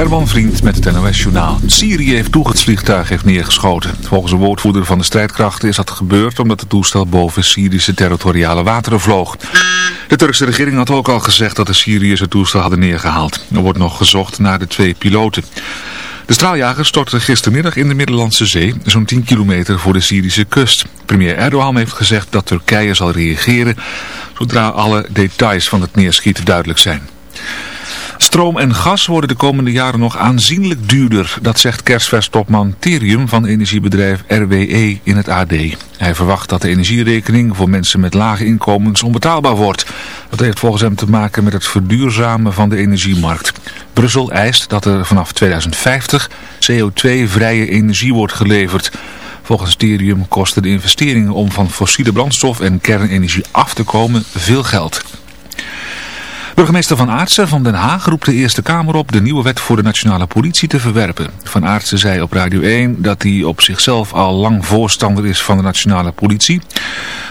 Herman Vriend met het NOS-journaal. Syrië heeft toegetsvliegtuig heeft neergeschoten. Volgens een woordvoerder van de strijdkrachten is dat gebeurd omdat het toestel boven Syrische territoriale wateren vloog. De Turkse regering had ook al gezegd dat de Syriërs het toestel hadden neergehaald. Er wordt nog gezocht naar de twee piloten. De straaljager stortte gistermiddag in de Middellandse Zee, zo'n 10 kilometer voor de Syrische kust. Premier Erdogan heeft gezegd dat Turkije zal reageren zodra alle details van het neerschieten duidelijk zijn. Stroom en gas worden de komende jaren nog aanzienlijk duurder. Dat zegt kerstvers-topman Terium van energiebedrijf RWE in het AD. Hij verwacht dat de energierekening voor mensen met lage inkomens onbetaalbaar wordt. Dat heeft volgens hem te maken met het verduurzamen van de energiemarkt. Brussel eist dat er vanaf 2050 CO2-vrije energie wordt geleverd. Volgens Terium kosten de investeringen om van fossiele brandstof en kernenergie af te komen veel geld. Burgemeester Van Aartsen van Den Haag roept de Eerste Kamer op de nieuwe wet voor de nationale politie te verwerpen. Van Aartsen zei op Radio 1 dat hij op zichzelf al lang voorstander is van de nationale politie.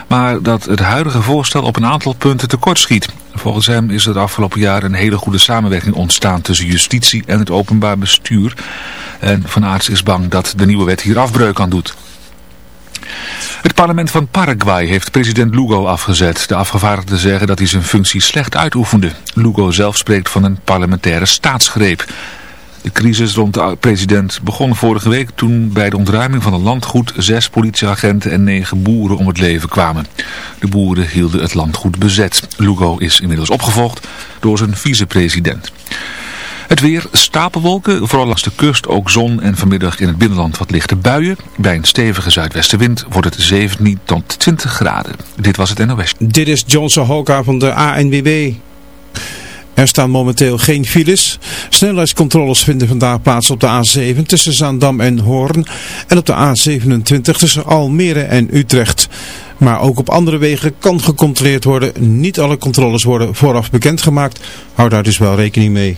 Maar dat het huidige voorstel op een aantal punten tekortschiet. Volgens hem is er de afgelopen jaar een hele goede samenwerking ontstaan tussen justitie en het openbaar bestuur. En Van Aartsen is bang dat de nieuwe wet hier afbreuk aan doet. Het parlement van Paraguay heeft president Lugo afgezet. De afgevaardigden zeggen dat hij zijn functie slecht uitoefende. Lugo zelf spreekt van een parlementaire staatsgreep. De crisis rond de president begon vorige week toen bij de ontruiming van een landgoed zes politieagenten en negen boeren om het leven kwamen. De boeren hielden het landgoed bezet. Lugo is inmiddels opgevolgd door zijn vicepresident. Het weer stapelwolken, vooral langs de kust ook zon en vanmiddag in het binnenland wat lichte buien. Bij een stevige zuidwestenwind wordt het 17 tot 20 graden. Dit was het NOS. Dit is Johnson Hoka van de ANWB. Er staan momenteel geen files. Snelheidscontroles vinden vandaag plaats op de A7 tussen Zaandam en Hoorn en op de A27 tussen Almere en Utrecht. Maar ook op andere wegen kan gecontroleerd worden. Niet alle controles worden vooraf bekendgemaakt. Hou daar dus wel rekening mee.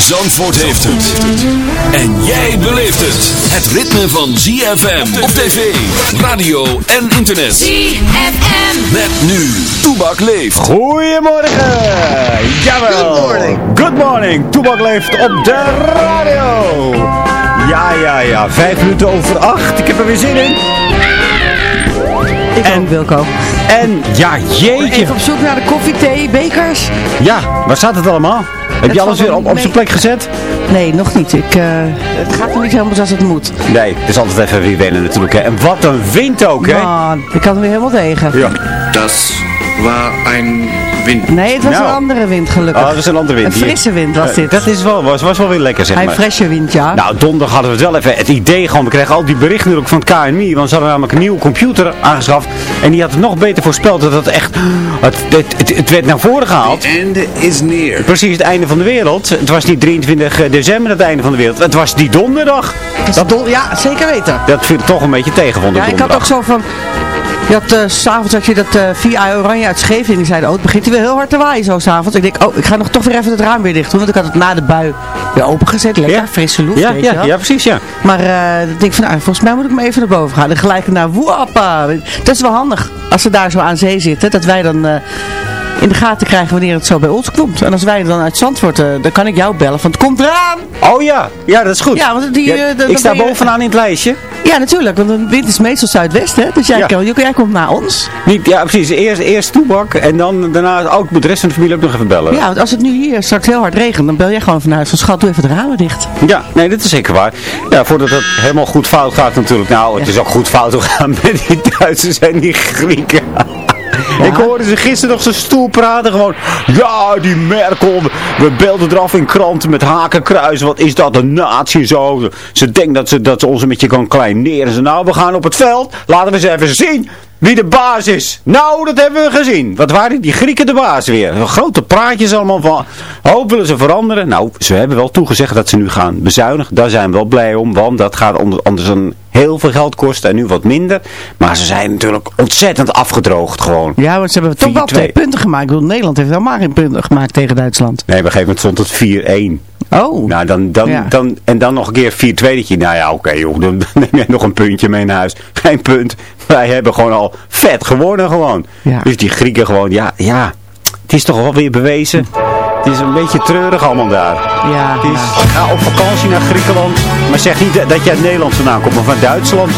Zandvoort heeft het. En jij beleeft het. Het ritme van ZFM op tv, radio en internet. ZFM. Met nu, Toebak leeft. Goedemorgen! Jawel! Good morning. Good morning! Toebak leeft op de radio! Ja, ja, ja. Vijf minuten over acht. Ik heb er weer zin in. Ik ook, Wilco. En ja, jeetje. Even op zoek naar de koffie, thee, bekers. Ja, waar staat het allemaal? Heb je alles weer op, op zijn plek gezet? Nee, nog niet. Ik, eh, het gaat nog niet helemaal zoals het moet. Nee, het is altijd even weer wennen natuurlijk. Hè. En wat een wind ook, hè? Man, ik kan er weer helemaal tegen. Ja. Das war ein Wind. Nee, het was Nou. een andere wind gelukkig. Oh, dat was een andere wind. Een frisse wind was Eh, dit. Dat is wel, was, was wel weer lekker, zeg Een maar. frisse wind, ja. Nou, donderdag hadden we het wel even het idee gewoon. We kregen al die berichten natuurlijk van het KNMI. Want ze hadden namelijk een nieuwe computer aangeschaft. En die had het nog beter voorspeld. Dat het echt... Het, het, het, het werd naar voren gehaald. The end is near. Precies het einde van de wereld. Het was niet 23 december het einde van de wereld. Het was die donderdag. Dat ja, zeker weten. Dat viel toch een beetje tegen, vond ik Ja, ik had ook zo van... Je had, eh, s'avonds had je dat eh via Oranje uit Scheveningen. Die zeiden, oh, het begint hier weer heel hard te waaien zo s'avonds. Ik denk, oh, ik ga nog toch weer even het raam weer dicht doen. Want ik had het na de bui weer opengezet. Lekker, Ja. frisse lucht, Ja, weet je ja, wel. ja, precies, ja. Maar eh, ik denk van, nou, volgens mij moet ik maar even naar boven gaan. En gelijk naar Woeppa. Dat is wel handig. Als ze daar zo aan zee zitten. Dat wij dan in de gaten krijgen wanneer het zo bij ons komt. En als wij dan uit Zandvoort, eh, dan kan ik jou bellen. Van, het komt eraan. Oh ja, ja, dat is goed. Ja, want die, Ja, ik sta je- bovenaan in het lijstje. Ja, natuurlijk. Want de wind is meestal zuidwest, hè. Dus jij, Ja. kan, jij komt naar ons. Niet, ja, precies. Eerst, eerst toebak en dan daarna ook met de rest van de familie ook nog even bellen. Ja, want als het nu hier straks heel hard regent, dan bel jij gewoon van huis van schat, doe even de ramen dicht. Ja, nee, dat is zeker waar. Ja, voordat het helemaal goed fout gaat natuurlijk. Nou, het is ook goed fout gegaan met die Duitsers en die Grieken. Ik hoorde ze gisteren nog zo stoel praten. Gewoon, ja, die Merkel. We belden eraf in kranten met hakenkruisen. Wat is dat, een nazi en zo. Ze denkt dat ze, dat ze ons een beetje kan kleineren. Ze, nou, we gaan op het veld. Laten we eens even zien wie de baas is. Nou, dat hebben we gezien. Wat waren die Grieken de baas weer? Grote praatjes allemaal van. Hoop willen ze veranderen. Nou, ze hebben wel toegezegd dat ze nu gaan bezuinigen. Daar zijn we wel blij om. Want dat gaat anders een heel veel geld kosten. En nu wat minder. Maar ze zijn natuurlijk ontzettend afgedroogd gewoon. Ja, want ze hebben toch wel 4-2. twee punten gemaakt. Ik bedoel, Nederland heeft helemaal geen punten gemaakt tegen Duitsland. Nee, op een gegeven moment stond het 4-1. Oh. Nou, dan, dan, Ja. dan, en dan nog een keer 4-2. Dat je, nou ja, oké joh, dan neem jij nog een puntje mee naar huis. Geen punt. Wij hebben gewoon al vet gewonnen gewoon. Ja. Dus die Grieken gewoon, ja, ja. Het is toch wel weer bewezen. Het is een beetje treurig allemaal daar. Ja, Het is, ja. Ga op vakantie naar Griekenland. Maar zeg niet dat je uit Nederland vandaan komt, maar van Duitsland.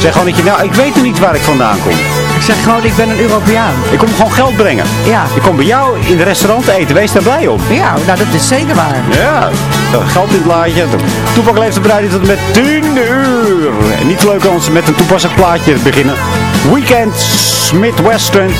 Zeg gewoon dat je, nou, ik weet nog niet waar ik vandaan kom. Ik zeg gewoon, ik ben een Europeaan. Ik kom gewoon geld brengen. Ja. Ik kom bij jou in het restaurant eten. Wees daar blij om. Ja, nou dat is zeker waar. Ja, geld in het laadje. Toepak leeft radio tot met 10 uur. En niet leuk als met een toepasselijk plaatje te beginnen. Weekend Midwestern.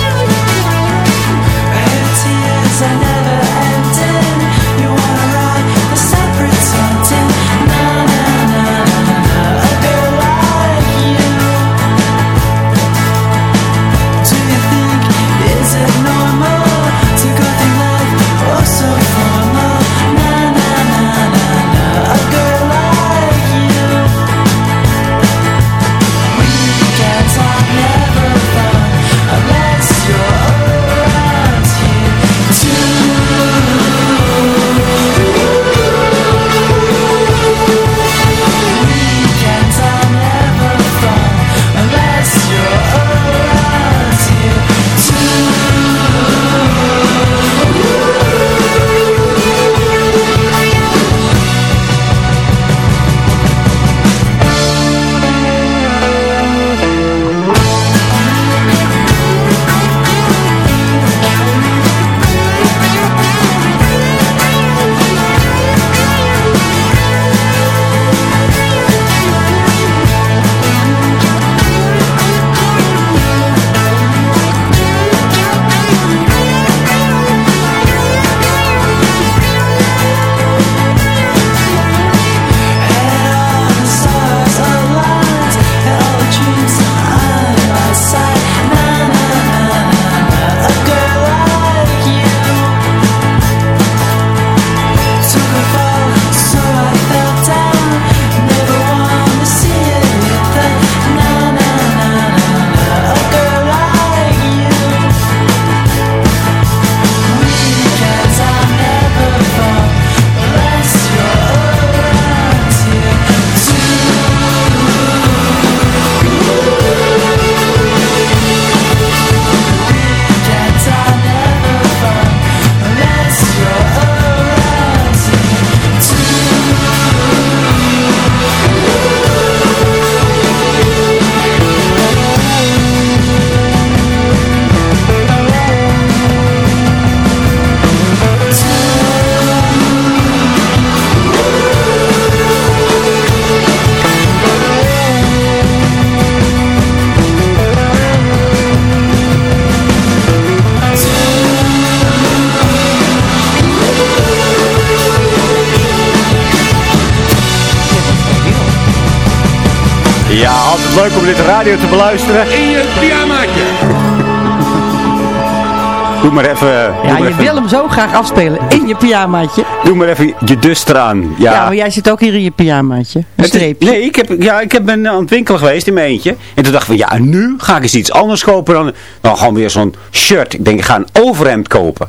Ja, altijd leuk om dit radio te beluisteren. In je pyjamaatje. Doe maar even... Ja, je even, wil hem zo graag afspelen in je pyjamaatje. Doe maar even je dus eraan. Ja, Ja, maar jij zit ook hier in je pyjamaatje. Een streepje. Nee, ik, heb, ja, ik heb ben aan het winkelen geweest in mijn eentje. En toen dacht ik van, ja, nu ga ik eens iets anders kopen dan, dan gewoon weer zo'n shirt. Ik denk, ik ga een overhemd kopen.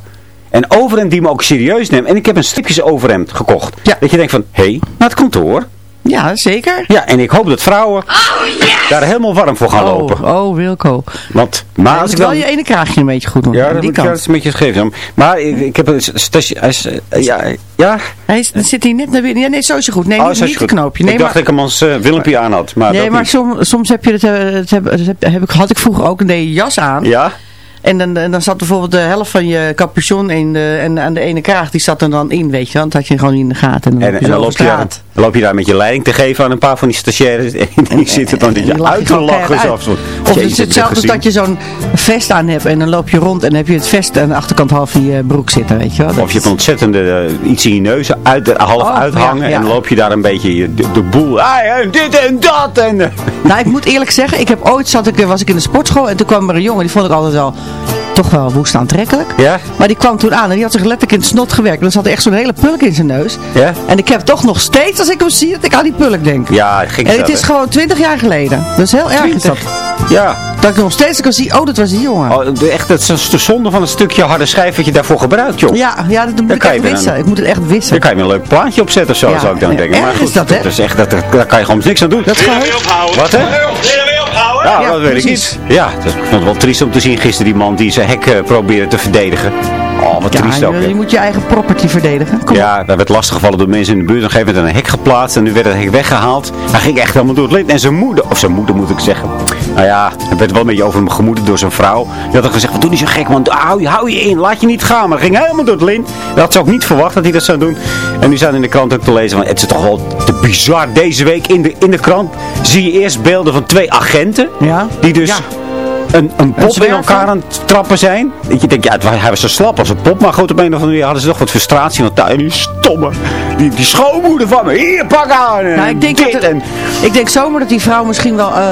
Een overhemd die me ook serieus neemt. En ik heb een stripjes overhemd gekocht. Ja. Dat je denkt van, hé, hey, naar het kantoor. Ja, zeker. Ja, en ik hoop dat vrouwen daar helemaal warm voor gaan lopen. Oh, oh, Wilco. Want, maar Je als moet ik wel dan... je ene kraagje een beetje goed doen. Ja, dat, die kant. is een beetje gegeven. Maar ik, ik heb een stasje... eh, Ja, ja. Hij is, dan zit hij net naar binnen. Ja, nee, zo is het goed. Nee, Oh, niet, niet het knoopje. Nee, ik maar, dacht dat ik hem als uh, Willempje aan had. Maar nee, dat maar soms, soms heb je het, eh, het heb, het heb, heb ik, had ik vroeger ook een je jas aan. Ja? En dan, en dan zat bijvoorbeeld de helft van je capuchon in de, en aan de ene kraag, die zat er dan in, weet je. Dat had je gewoon in de gaten. En dan, En, loop en je dan zo loop je, daar, dan loop je daar met je leiding te geven aan een paar van die stagiaires. En die zitten dan En die je uit te lachen. uit. Of het is hetzelfde als dat je zo'n vest aan hebt en dan loop je rond en dan heb je het vest aan de achterkant half in je broek zitten, weet je wel. Dat Of je hebt een ontzettende eh, iets in je neus uit, half Oh, uithangen. ja, ja. En dan loop je daar een beetje je- de, de boel. Ah, dit en dat. En, eh, Nou, ik moet eerlijk zeggen, ik heb ooit zat ik, was ik in de sportschool en toen kwam er een jongen, die vond ik altijd wel, toch wel woest aantrekkelijk. ja? Maar die kwam toen aan en die had zich letterlijk in het snot gewerkt. En dan zat er echt zo'n hele pulk in zijn neus. Ja? En ik heb toch nog steeds, als ik hem zie, dat ik aan die pulk denk. Ja, ging en zo, het is gewoon 20 jaar geleden. Dat is heel erg. Is dat. Ja. dat ik nog steeds kan zien, oh dat was die jongen. Oh, echt, het is de zonde van een stukje harde schijf wat je daarvoor gebruikt, joh. Ja, ja, dat moet ik kan echt wissen. een- Ik moet het echt wissen. Daar kan je een leuk plaatje op zetten of zo, Ja, zou ik dan ja, denken. Maar erg goed, is dat, hè? is echt, dat, daar kan je gewoon niks aan doen. Dat is gewoon... Wat, hè? Ja, Ja, dat weet precies. ik niet. Ja, dat, ik vond het wel triest om te zien gisteren die man die zijn hek eh, probeerde te verdedigen. Oh, wat Ja, triest ook. je, moet je eigen property verdedigen. Kom. Ja, daar werd lastiggevallen door mensen in de buurt. Op een gegeven moment een hek geplaatst en nu werd het hek weggehaald. Hij ging echt helemaal door het lint. En zijn moeder, of zijn moeder moet ik zeggen. Nou ja, hij werd wel een beetje over hem gemoederd door zijn vrouw. Die had er gezegd, van, doe niet zo gek man, hou, je- hou je in, laat je niet gaan. Maar hij ging helemaal door het lint. Dat had ze ook niet verwacht dat hij dat zou doen. En nu staan in de krant ook te lezen van, het is toch wel te bizar. Deze week in de, in de krant zie je eerst beelden van twee agenten. Ja. Die dus... Ja. Een, een pop in elkaar aan het trappen zijn. Dat je denkt, ja, het, hij was zo slap als een pop. Maar goed, op een of andere manier hadden ze toch wat frustratie. Want daar, die stomme, die, die schoonmoeder van me. Hier, pak aan. Nou, ik denk, dat en... ik denk zomaar dat die vrouw misschien wel eh,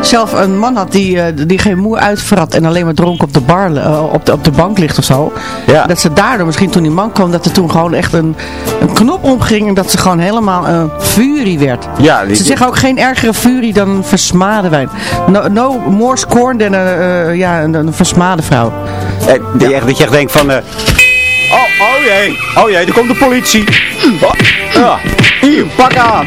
zelf een man had die, eh, die geen moer uitvrat en alleen maar dronken op de, bar, eh, op, de, op de bank ligt of zo. Ja. Dat ze daardoor misschien toen die man kwam, dat er toen gewoon echt een, een knop omging en dat ze gewoon helemaal een furie werd. Ja, die- Ze zeggen ook geen ergere furie dan een versmade wijn. No, no more scorn dan een, eh, ja, een, een versmade vrouw. Eh, je echt- dat je echt denkt van... eh, oh, oh jee, oh jee, er komt de politie. Oh, ja, hier, pak aan.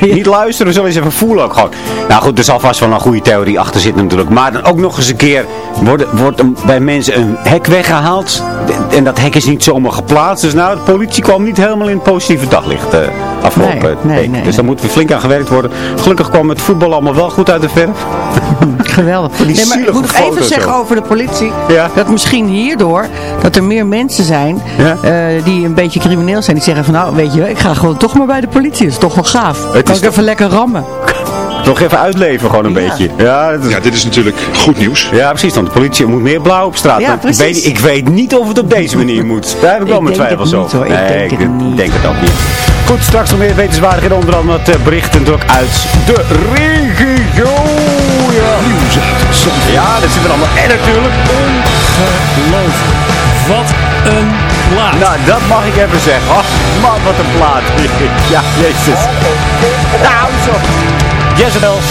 Niet luisteren, we zullen eens even voelen ook gewoon. Nou goed, er zal vast wel een goede theorie achter zitten natuurlijk. Maar dan ook nog eens een keer wordt, wordt bij mensen een hek weggehaald. En dat hek is niet zomaar geplaatst. Dus nou, de politie kwam niet helemaal in het positieve daglicht eh, afgelopen Nee, nee, week. nee, dus daar moet weer flink aan gewerkt worden. Gelukkig kwam het voetbal allemaal wel goed uit de verf. Geweldig. Nee, maar ik moet nog even zeggen over de politie. Ja. Dat misschien hierdoor, dat er meer mensen zijn Ja. eh, die een beetje crimineel zijn. Die zeggen van nou, weet je, ik ga gewoon toch maar bij de politie. Dat is toch wel gaaf. Het kan is ik even lekker rammen. Toch even uitleven gewoon een Ja. beetje. Ja, dat is- Ja, dit is natuurlijk goed nieuws. Ja, precies. Want de politie moet meer blauw op straat. Ja, ik, precies. weet, ik weet niet of het op deze manier moet. Daar heb ik wel mijn twijfels over. hoor. Ik denk het niet. denk het ook niet. Goed, straks nog meer wetenswaardigheden. Onder andere het eh, bericht natuurlijk uit de regio. Ja, nieuws Ja, dat zit er allemaal. En natuurlijk... Ongelooflijk. Wat een plaat. Nou, dat mag ik even zeggen. Oh, man, wat een plaat. ja, jezus. Nou, zo. Jezebels.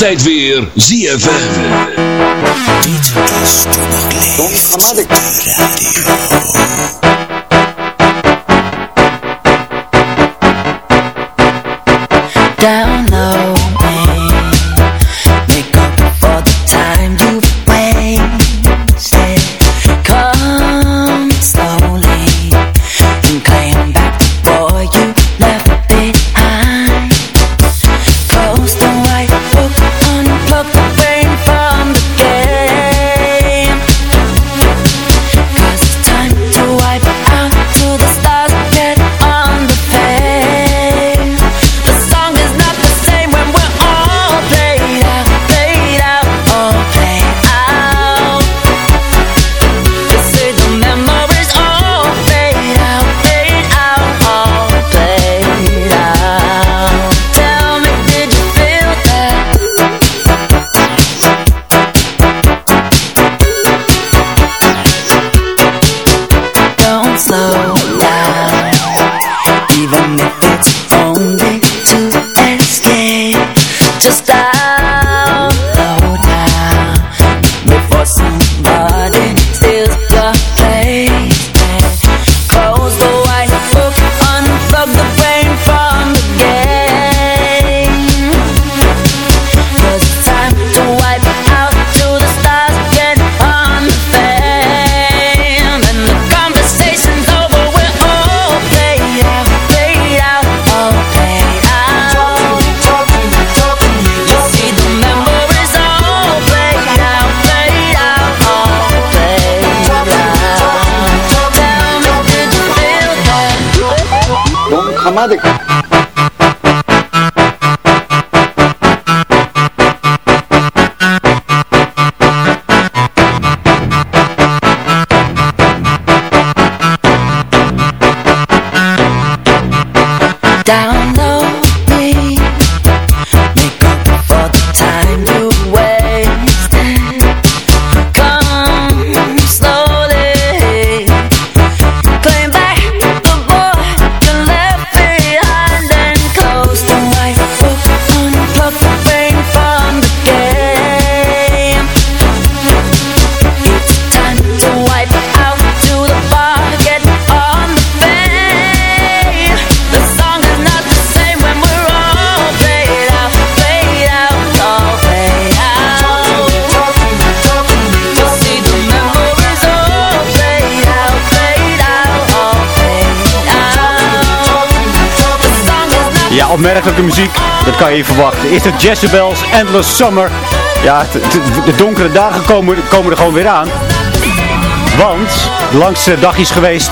Altijd weer ZFM. Dit is Toebak radio. Opmerkelijke muziek. Dat kan je verwachten. Eerst het Jezebels, Endless Summer. Ja, de donkere dagen komen, komen er gewoon weer aan. Want de langste dag is geweest.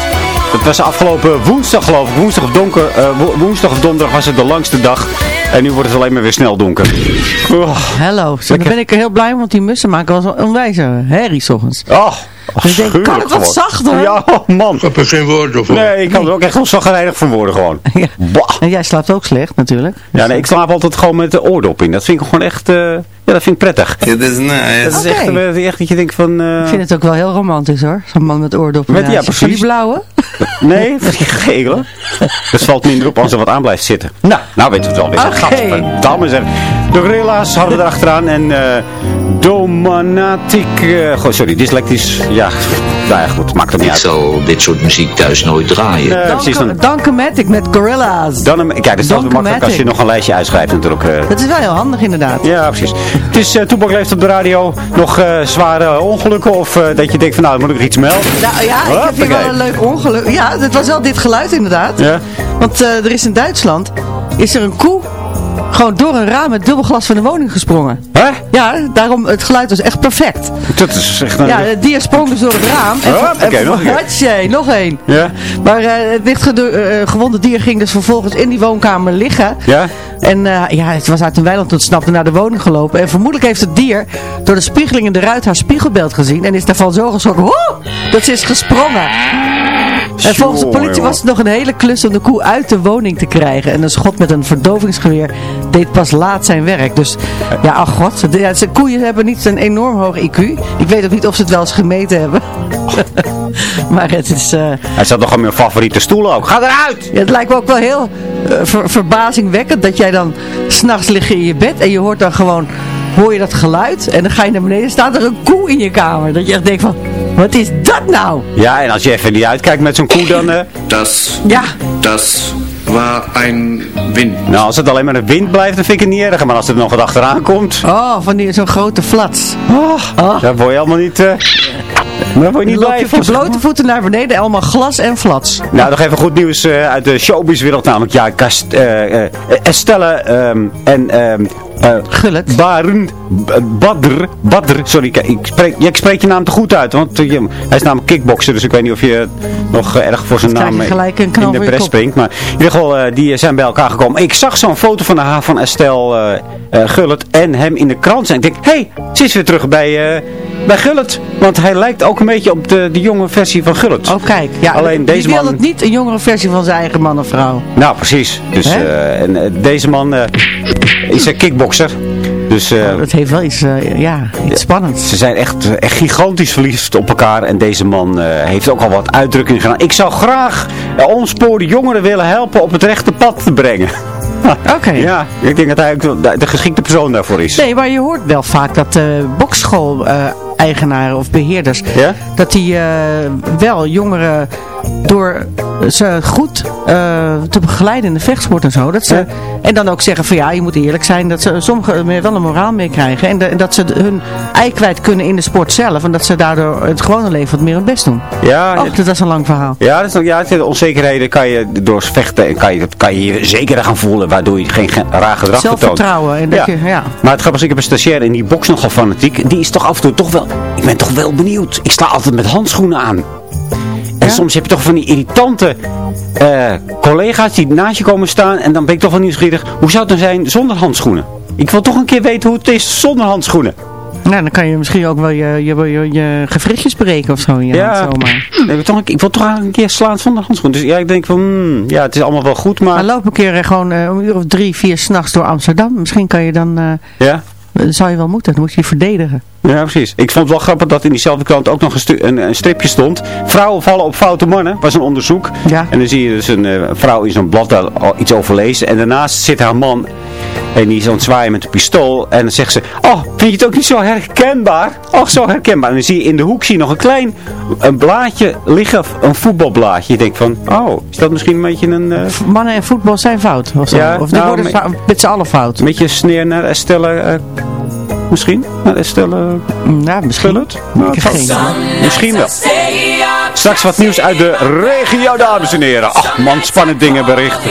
Dat was afgelopen woensdag geloof ik. Woensdag of, donker, eh, wo- woensdag of donderdag was het de langste dag. En nu wordt het alleen maar weer snel donker. Oh, Hello. Zo, dan ben ik er heel blij om, want die mussen maken wel zo'n onwijze herrie 's ochtends. oh, Dus ik denk, kan het wat gewoon. zachter? Ja, oh, man. Ik heb er geen woorden voor. Nee, ik kan er ook echt wel zagrijnig van worden gewoon. Ja. Bah. En jij slaapt ook slecht, natuurlijk. Ja, nee, ik slaap altijd gewoon met de oordop in. Dat vind ik gewoon echt, eh, ja, dat vind ik prettig. Het is nice. Dat is echt, eh, echt dat je denkt van... eh, Ik vind het ook wel heel romantisch hoor. Zo'n man met oordoppen. Met- ja. Van precies. Die blauwe. Nee, dat is gegelen. Dat valt minder op als er wat aan blijft zitten. Nou, nou weten we het wel weer. Oké. Gadverdamme zeg. De Gorilla's hadden we erachteraan en eh Domanatic... eh, goh, sorry, dyslectisch. Ja, nou ja, goed, maakt het niet Ik uit. zal dit soort muziek thuis nooit draaien. Eh, precies, dan, Dankomatic met Gorilla's. dan, hem- kijk, dat is weer makkelijk als je nog een lijstje uitschrijft natuurlijk. eh. Dat is wel heel handig inderdaad. Ja, precies. Het is uh, Toepak leeft op de radio. Nog eh, zware ongelukken of eh, dat je denkt van nou, dan moet ik er iets melden? Nou ja, ik heb hier wel een leuk ongeluk. Ja, het was wel dit geluid inderdaad. Ja? Want eh, er is in Duitsland, is er een koe gewoon door een raam met dubbel glas van de woning gesprongen. Hè? Ja, daarom, het geluid was echt perfect. Dat is echt een... Ja, het dier sprong dus door het raam. En, Oh, en- nog een nog één. Ja? Maar eh, het licht gedo- eh, gewonde dier ging dus vervolgens in die woonkamer liggen. Ja? En eh, ja, het was uit een weiland ontsnapt en naar de woning gelopen. En vermoedelijk heeft het dier door de spiegeling in de ruit haar spiegelbeeld gezien. En is daarvan zo geschrokken "Woe!" dat ze is gesprongen. En volgens de politie was het nog een hele klus om de koe uit de woning te krijgen. En een schot met een verdovingsgeweer deed pas laat zijn werk. Dus ja, ach god. De, ja, koeien hebben niet een enorm hoog IQ. Ik weet ook niet of ze het wel eens gemeten hebben. maar het is... eh, Hij zat nog aan mijn favoriete stoel ook. Ga eruit! Ja, het lijkt me ook wel heel eh, ver- verbazingwekkend dat jij dan s'nachts lig je in je bed en je hoort dan gewoon, hoor je dat geluid en dan ga je naar beneden, staat er een koe in je kamer. Dat je echt denkt van, wat is dat nou? Ja, en als je even niet uitkijkt met zo'n koe, dan... eh, Das, Ja, das war ein Wind. nou, als het alleen maar een wind blijft, dan vind ik het niet erg. Maar als er nog wat achteraan komt, oh, van die zo'n grote flats. Oh, dan word je allemaal niet... eh dan word je niet dan loop blij van. blote voeten naar beneden, allemaal glas en flats. Nou, nog even goed nieuws eh, uit de showbizwereld. Namelijk, ja, Kast, eh, eh, Estelle ehm, en... ehm eh, Gullet. Baren, B- Badr, Badr, sorry, ik, spreek, ja, ik spreek je naam te goed uit, want eh, hij is namelijk kickboxer, dus ik weet niet of je nog eh, erg voor zijn naam je eh, gelijk een in de kop. springt. Maar in ieder geval, eh, die zijn bij elkaar gekomen. Ik zag zo'n foto van haar van Estelle eh, eh, Gullet en hem in de krant. En ik denk, hé, hey, ze is weer terug bij, eh, bij Gullet. Want hij lijkt ook een beetje op de, de jonge versie van Gullet. Oh kijk, ja, Alleen deze wil man... het niet een jongere versie van zijn eigen man of vrouw. Nou, precies. Dus, eh, en, eh, deze man eh, is een kickboxer. Dus eh, Dat heeft wel iets, eh, ja, iets spannends. ze zijn echt, eh, echt gigantisch verliefd op elkaar. En deze man heeft ook al wat uitdrukkingen gedaan. Ik zou graag uh, onspoorde jongeren willen helpen op het rechte pad te brengen. Oké. Ja, ik denk dat hij de, de geschikte persoon daarvoor is. Nee, maar je hoort wel vaak dat uh, bokschool-eigenaren of beheerders, Ja? dat die uh, wel jongeren door ze goed uh, te begeleiden in de vechtsport en zo. Dat ze, Ja. En dan ook zeggen van ja, je moet eerlijk zijn dat ze sommigen wel een moraal mee krijgen. En, de, dat ze hun ei kwijt kunnen in de sport zelf. En dat ze daardoor het gewone leven wat meer hun best doen. Ja, Och, dat is een lang verhaal. Ja, dat is, ja de onzekerheden kan je door vechten en kan je, kan je je zekerder gaan voelen. Waardoor je geen, geen raar gedrag vertoont. Zelfvertrouwen. En dat Ja. Je, ja. Maar het grappige is, ik heb een stagiair en die bokst nogal fanatiek. Die is toch af en toe toch wel... Ik ben toch wel benieuwd. Ik sla altijd met handschoenen aan. En Ja? soms heb je toch van die irritante eh, collega's die naast je komen staan. En dan ben ik toch wel nieuwsgierig. Hoe zou het dan zijn zonder handschoenen? Ik wil toch een keer weten hoe het is zonder handschoenen. Nou, dan kan je misschien ook wel je, je, je, je gewrichtjes breken of zo. hand zomaar. Nee, ik, wil toch, een- ik wil toch een keer slaan zonder handschoenen. Dus ja, ik denk van, hmm, ja, het is allemaal wel goed, maar... Maar loop een keer gewoon eh, een uur of drie, vier s'nachts door Amsterdam. Misschien kan je dan, eh, Ja? Zou je wel moeten, dan moet je je verdedigen. Ja, precies. Ik vond het wel grappig dat in diezelfde krant ook nog een, een, een stripje stond. Vrouwen vallen op foute mannen. was een onderzoek. Ja. En dan zie je dus een eh, vrouw in zo'n blad daar al iets over lezen. En daarnaast zit haar man. En die is aan het zwaaien met een pistool. En dan zegt ze, oh, vind je het ook niet zo herkenbaar? Oh, zo herkenbaar. En dan zie je in de hoek zie je nog een klein een blaadje liggen. Een voetbalblaadje. Je denkt van, oh, is dat misschien een beetje een... eh, Mannen en voetbal zijn fout. Of, zo. Ja, of die nou, worden fa- met z'n allen fout. een beetje sneer naar Estelle... eh, misschien? Naar Estelle... Ja, misschien. Gullet? Nou, Ik heb geen idee. Misschien wel. Straks wat nieuws uit de regio, dames en heren. Ach man, spannende dingen berichten.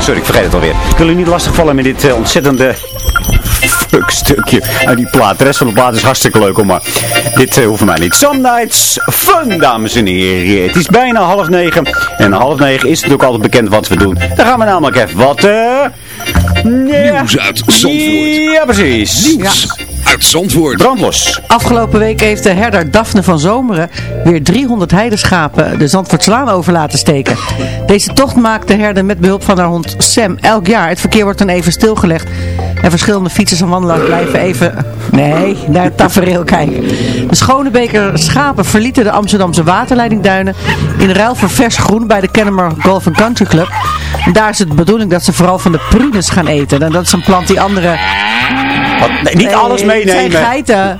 Sorry, ik vergeet het alweer. Ik wil u niet lastigvallen met dit eh, ontzettende fuck stukje uit die plaat. De rest van de plaat is hartstikke leuk, hoor, maar dit uh, hoeft mij niet. Some Nights Fun, dames en heren. Het is bijna half negen. En half negen is het ook altijd bekend wat we doen. Dan gaan we namelijk even wat... eh Nieuws uit Zandvoort. Ja, precies. Nieuws uit Zandvoort. Brandlos. Afgelopen week heeft de herder Daphne van Zomeren weer 300 heideschapen de Zandvoortslaan over laten steken. Deze tocht maakt de herder met behulp van haar hond Sam elk jaar. Het verkeer wordt dan even stilgelegd en verschillende fietsers en wandelaars blijven even, nee, naar het tafereel kijken. De Schonebeker schapen verlieten de Amsterdamse waterleidingduinen in ruil voor vers groen bij de Kennemer Golf Country Club. En daar is het bedoeling dat ze vooral van de prunes gaan eten. En dat is een plant die andere... Wat, nee, niet alles Nee, meenemen. Het zijn geiten.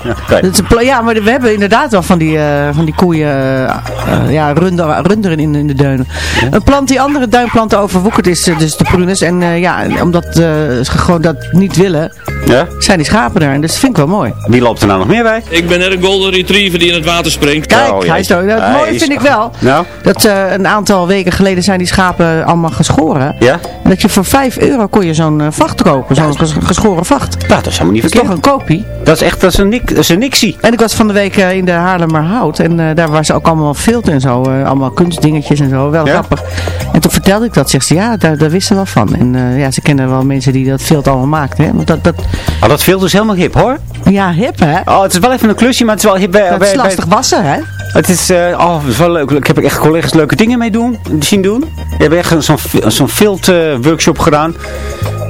Ja, ja, maar we hebben inderdaad wel van die, eh, van die koeien, eh, eh, ja, runder, runderen in, in de duinen. Een plant die andere duinplanten overwoekerd is, dus de prunes. En eh, ja, omdat eh, ze gewoon dat niet willen, Ja? zijn die schapen daar. En dus dat vind ik wel mooi. Wie loopt er nou nog meer bij? Ik ben net een golden retriever die in het water springt. Kijk, Oh, hij is er. Hij mooie is- vind ik wel, Nou? dat eh, een aantal weken geleden zijn die schapen allemaal geschoren. Ja? Dat je voor 5 euro kon je zo'n eh, vacht kopen, zo'n ges- geschoren vacht. Ja, dat is helemaal niet Dat is toch verkeerd. een kopie. Dat is echt dat is een, nik, dat is een niksie. En ik was van de week eh, in de Haarlemmerhout. En eh, daar was ook allemaal filter en zo. eh, allemaal kunstdingetjes en zo. Wel Ja? grappig. En toen vertelde ik dat. Zegt ze, ja, daar, daar wisten we wel van. En eh, ja, ze kennen wel mensen die dat filter allemaal maakten. Hè? Want dat, dat, Oh, dat filter is helemaal hip hoor. ja, hip hè. Oh, het is wel even een klusje, maar het is wel hip. Bij, Dat bij- is bij- lastig wassen hè. Het is, eh, oh, het is wel leuk. Ik heb echt collega's leuke dingen mee doen, zien doen. Je hebt echt een- zo'n zo'n field workshop gedaan.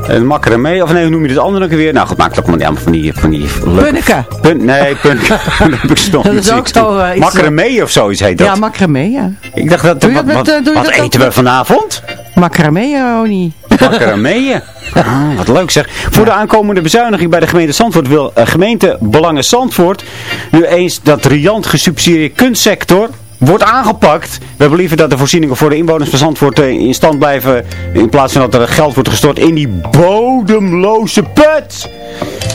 Een mee, of nee, hoe noem je dit andere ook weer? Nou goed, maak toch maar allemaal van die, van die. Punneke. Pun, nee, punneke. dat is ook zo, eh, iets, Makkeren mee of zoiets heet dat. Ja, macramé ja. ik dacht dat, Doe wat, dat met, wat, eh, doe wat dat ook eten we vanavond? Macramé Ronnie. Macrameeën. Ah, wat leuk zeg. Voor de aankomende bezuiniging bij de gemeente Zandvoort wil eh, gemeente Belangen Zandvoort nu eens dat riant gesubsidieerde kunstsector wordt aangepakt. We hebben liever dat de voorzieningen voor de inwoners van Zandvoort eh, in stand blijven in plaats van dat er geld wordt gestort in die bodemloze put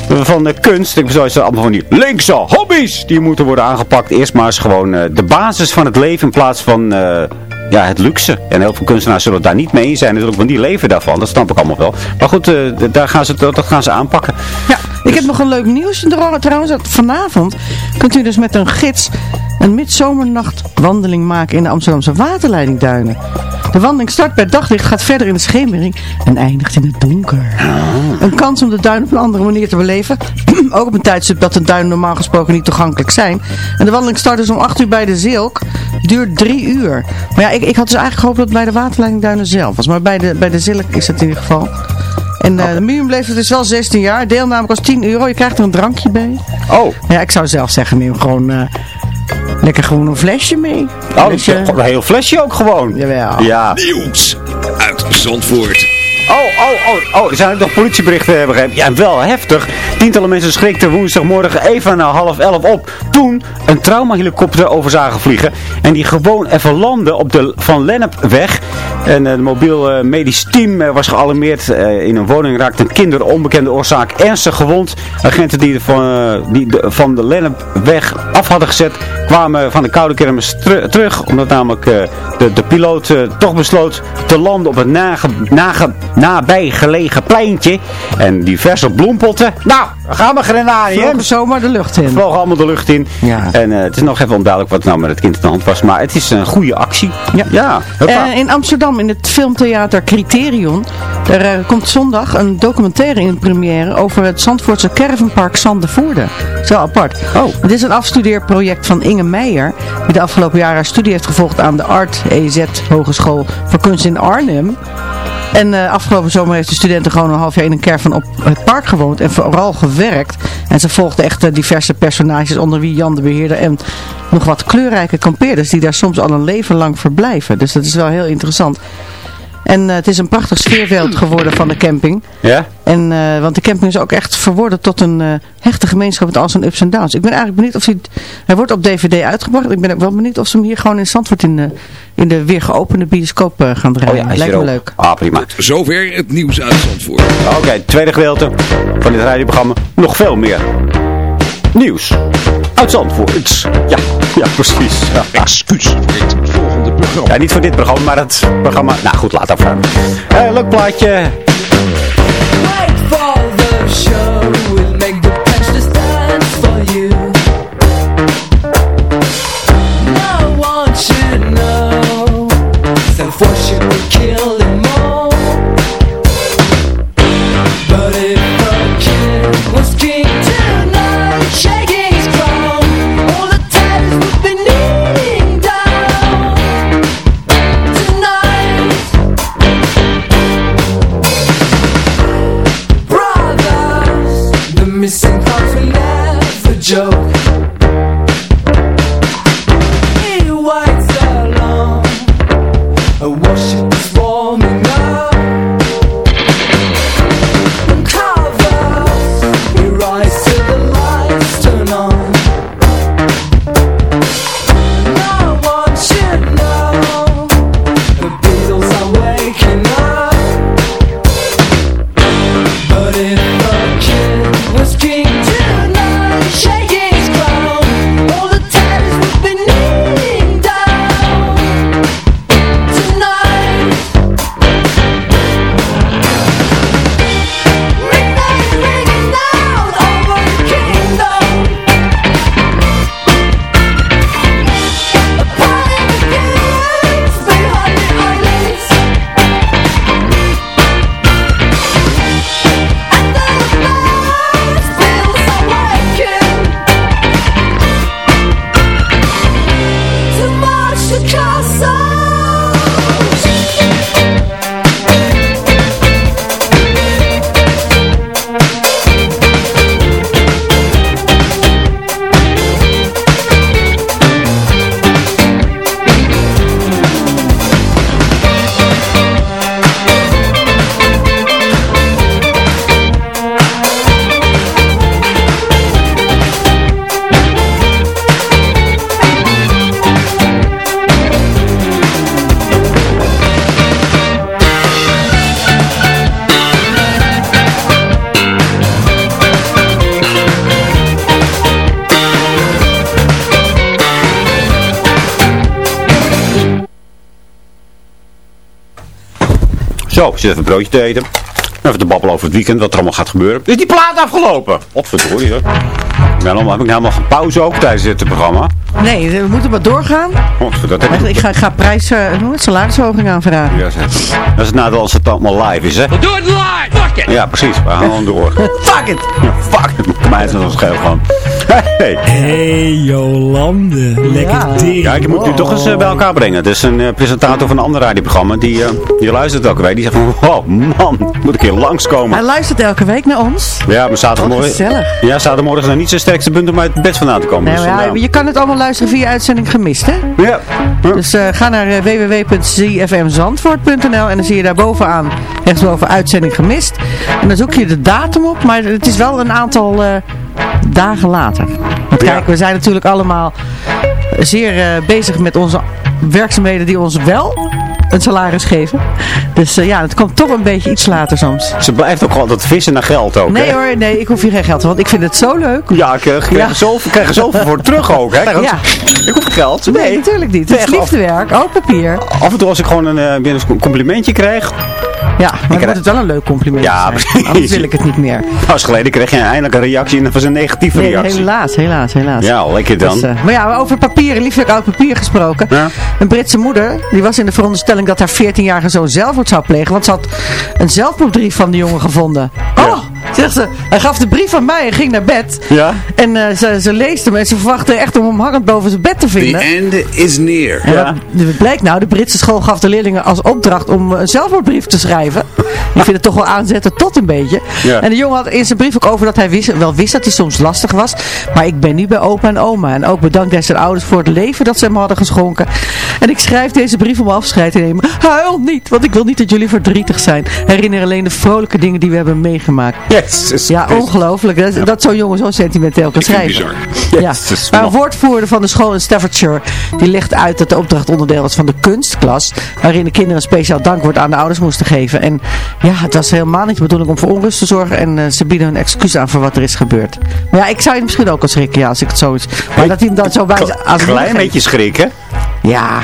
van de kunst. Ik het allemaal van die linkse hobby's die moeten worden aangepakt. Eerst maar eens gewoon eh, de basis van het leven in plaats van eh, ja, het luxe. En heel veel kunstenaars zullen daar niet mee zijn natuurlijk, want die leven daarvan. Dat snap ik allemaal wel. Maar goed, daar gaan ze, dat gaan ze aanpakken. Ja, ik heb nog een leuk nieuws trouwens. dat Vanavond kunt u dus met een gids een midzomernachtwandeling maken in de Amsterdamse waterleidingduinen. De wandeling start bij daglicht, gaat verder in de schemering en eindigt in het donker. Een kans om de duinen op een andere manier te beleven. Ook op een tijdstip dat de duinen normaal gesproken niet toegankelijk zijn. En de wandeling start dus om 8 uur bij de Zilk. Duurt 3 uur. Maar ja, ik, ik had dus eigenlijk gehoopt dat het bij de waterleidingduinen zelf was. Maar bij de, bij de Zilk is het in ieder geval. En eh, de minimumleeftijd is wel 16 jaar. Deelname kost 10 euro. Je krijgt er een drankje bij. Oh. Ja, ik zou zelf zeggen, neem gewoon eh, lekker gewoon een flesje mee. Oh, Flesje. een heel flesje ook gewoon. Jawel. Ja. Nieuws uit Zandvoort. Oh, oh, oh, oh, er zijn ook nog politieberichten hebben begrepen. Ja, wel heftig. Tientallen mensen schrikten woensdagmorgen even na half elf op. Toen een traumahelikopter over zagen vliegen. En die gewoon even landde op de Van Lennepweg. En het mobiel eh, medisch team eh, was gealarmeerd. Eh, in een woning raakte een kinder onbekende oorzaak ernstig gewond. Agenten die, de van, eh, die de, van de Lennepweg af hadden gezet, kwamen van de koude kermis teru- terug. Omdat namelijk eh, de, de piloot eh, toch besloot te landen op een nage, nage, nabijgelegen pleintje. En diverse bloempotten. Nou, dan gaan we grenadien. Vlogen zomaar de lucht in. Vlogen allemaal de lucht in. Ja. En eh, het is nog even onduidelijk wat nou met het kind in de hand was. Maar het is een goede actie. Ja. ja. Eh, in Amsterdam, in het filmtheater Criterion, daar eh, komt zondag een documentaire in première over het Zandvoortse caravanpark Zandervoorde. Zo apart. Oh. Het is een afstudeerproject van Inge Meijer, die de afgelopen jaren haar studie heeft gevolgd aan de Art EZ Hogeschool voor Kunst in Arnhem. En eh, afgelopen zomer heeft de studenten gewoon een half jaar in een caravan op het park gewoond en vooral gewerkt. En ze volgden echt eh, diverse personages onder wie Jan de Beheerder en nog wat kleurrijke kampeerders die daar soms al een leven lang verblijven. Dus dat is wel heel interessant. En eh, het is een prachtig sfeerveld geworden van de camping. Ja? En, eh, want de camping is ook echt verworden tot een eh, hechte gemeenschap met al zijn ups en downs. Ik ben eigenlijk benieuwd of hij... Hij wordt op DVD uitgebracht. Ik ben ook wel benieuwd of ze hem hier gewoon in Zandvoort in de, in de weer geopende bioscoop gaan draaien. Oh ja, Lijkt me leuk. Ah, prima. Zover het nieuws uit Zandvoort. Oké, tweede gedeelte van dit radioprogramma. Nog veel meer nieuws uit Zandvoort. Ja, ja precies. Ja. Excuus voor het volgende Ja, niet voor dit programma, maar het programma... Nou goed, laat afruimen. Eh leuk plaatje. Zo, ik zit even een broodje te eten. Even te babbelen over het weekend, wat er allemaal gaat gebeuren. Is die plaat afgelopen? Ik ben allemaal, heb ik helemaal geen pauze ook tijdens dit programma. Nee, we moeten maar doorgaan. Dat heb Ik ga, ik ga prijs, eh, hoe heet het, salarisverhoging aanvragen. Ja, zeg. Dat is het nadeel als het allemaal live is, hè? Doe het live! Fuck it! Ja, precies. We gaan gewoon door. Fuck it! Ja, fuck it. Mij is het nog scheel gewoon. Hey. Hey Jolande, lekker Ja. ding. Ja, ik moet nu toch eens eh, bij elkaar brengen. Dus een eh, presentator van een ander radioprogramma, die, eh, die luistert elke week. Die zegt van, wow, man, moet ik hier langskomen. Hij luistert elke week naar ons. Ja, maar zaterdagmorgen... Gezellig. Ja, zaterdagmorgen is nou niet zijn sterkste punt om uit het bed vandaan te komen. Nee, dus, maar ja, je kan het allemaal luisteren via uitzending gemist, hè? Ja. Ja. Dus eh, ga naar uh, www.zfmzandvoort.nl en dan zie je daar bovenaan, rechtsboven uitzending gemist. En dan zoek je de datum op, maar het is wel een aantal eh, dagen later. Want Ja. kijk, we zijn natuurlijk allemaal zeer eh, bezig met onze werkzaamheden die ons wel een salaris geven. Dus eh, ja, het komt toch een beetje iets later soms. Ze blijft ook altijd vissen naar geld ook, Nee hè? hoor, nee, ik hoef hier geen geld, want ik vind het zo leuk. Ja, ik eh, krijg, Ja. er zoveel, krijg er zoveel voor terug ook, hè? Ik ook- Ik hoef geld. Nee, natuurlijk niet. Het is liefdewerk, ook papier. Af en toe als ik gewoon een, een complimentje krijg. Ja, maar dan moet het wel een leuk compliment Ja, zijn. precies. Anders wil ik het niet meer. Pas geleden kreeg je eindelijk een reactie en dat was een negatieve Nee, reactie. helaas, helaas, helaas. Ja, lekker dan. Dus, eh, maar ja, over papier, lieflijk oud papier gesproken. Een Britse moeder, die was in de veronderstelling dat haar 14-jarige zoon zelfmoord zou plegen. Want ze had een zelfmoordbrief van de jongen gevonden. Oh, zegt ze, hij gaf de brief aan mij en ging naar bed. Ja? En eh, ze, ze leest hem en ze verwachtte echt om hem hangend boven zijn bed te vinden. The end is near. En wat het blijkt nou, de Britse school gaf de leerlingen als opdracht om een zelfmoordbrief te schrijven. Die vinden het toch wel aanzetten tot een beetje. Ja. En de jongen had in zijn brief ook over dat hij wist, wel wist dat hij soms lastig was. Maar ik ben nu bij opa en oma. En ook bedankt hij zijn ouders voor het leven dat ze hem hadden geschonken. En ik schrijf deze brief om afscheid te nemen. Huil niet, want ik wil niet dat jullie verdrietig zijn. Herinner alleen de vrolijke dingen die we hebben meegemaakt. Ja, ongelooflijk. Dat, dat zo'n jongen zo sentimenteel kan schrijven. Ja. Jezus, Maar een woordvoerder van de school in Staffordshire, die legde uit dat de opdracht onderdeel was van de kunstklas, waarin de kinderen speciaal dankwoord aan de ouders moesten geven. En ja, het was helemaal niet de bedoeling om voor onrust te zorgen en eh, ze bieden hun excuus aan voor wat er is gebeurd. Maar ja, ik zou je misschien ook al schrikken, ja, als ik het zo is. Maar dat hij hem dan zo bij Een klein beetje schrikken. Ja.